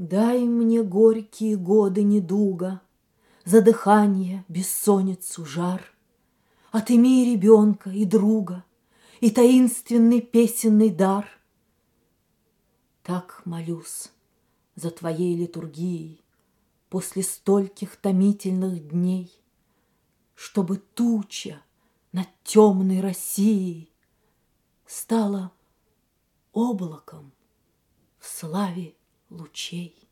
Дай мне горькие годы недуга, Задыхание, бессонницу, жар. Отыми ребенка и друга И таинственный песенный дар. Так молюсь за твоей литургией После стольких томительных дней, Чтобы туча над темной Россией Стала облаком в славе лучей.